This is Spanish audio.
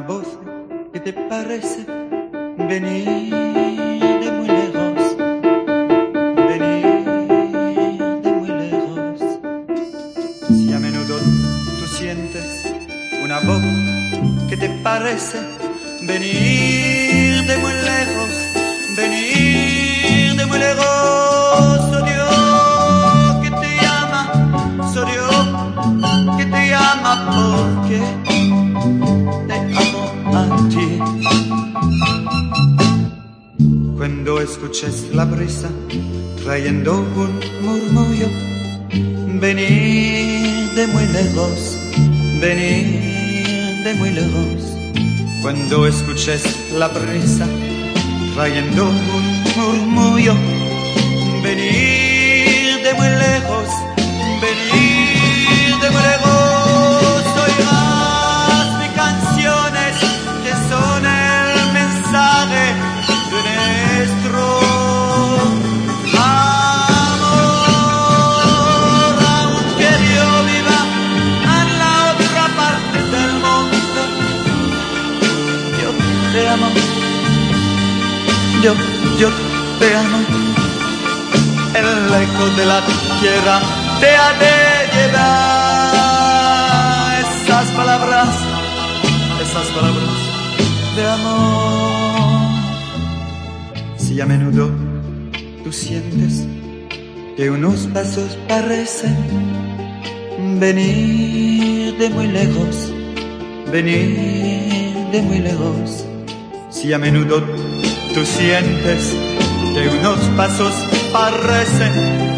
voz que te parece venir de muy lejos, venir de muy lejos. Si a menudo tú sientes una voz que te parece venir de muy lejos, escuches la brisa trayendo un murmullo, venir de muy lejos, venir de muy lejos. Cuando escuches la brisa trayendo un murmullo, Yo, yo te amo. El eco de la tierra te ha de llevar esas palabras, esas palabras de amor. Si a menudo tú sientes que unos pasos parecen venir de muy lejos, venir de muy lejos. Si a menudo tú sientes que unos pasos parecen